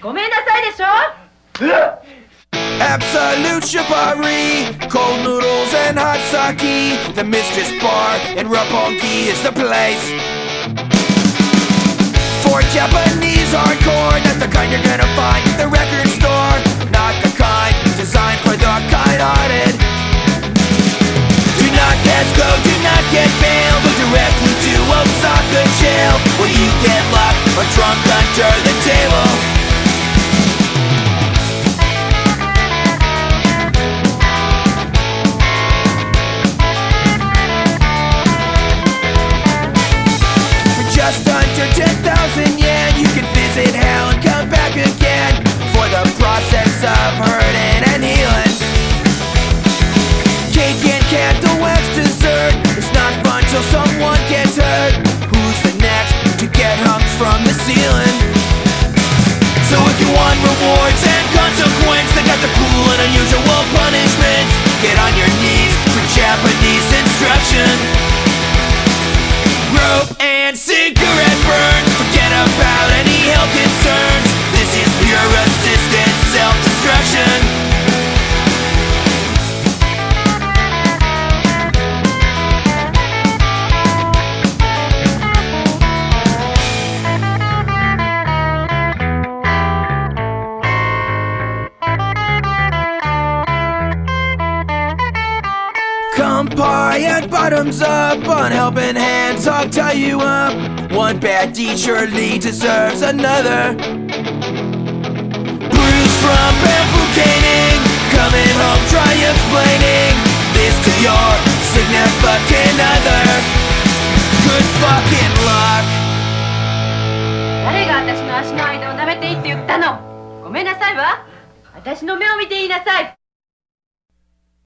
ごめんなさいでしょ Absolute shibari, cold noodles and hot sake. The Mistress Bar in Roppongi is the place. For Japanese hardcore, not the kind you're gonna find at the under 10,000 yen. You can visit hell and come back again For the process of hurting and healing. Cake and candle wax dessert. It's not fun till someone gets hurt. Who's the next to get hung from the ceiling? So if you want rewards and consequence They got the cool and unusual punishments Get on your knees for Japanese instruction. Rope and cigarette Come pie and bottoms up on helping hands, I'll tie you up. One bad deed surely deserves another. Bruise from bamboo caning, coming home, try explaining this to your significant other. Good fucking luck. 誰が私の足の間を舐めていいって言ったのごめんなさいわ私の目を見て言いなさい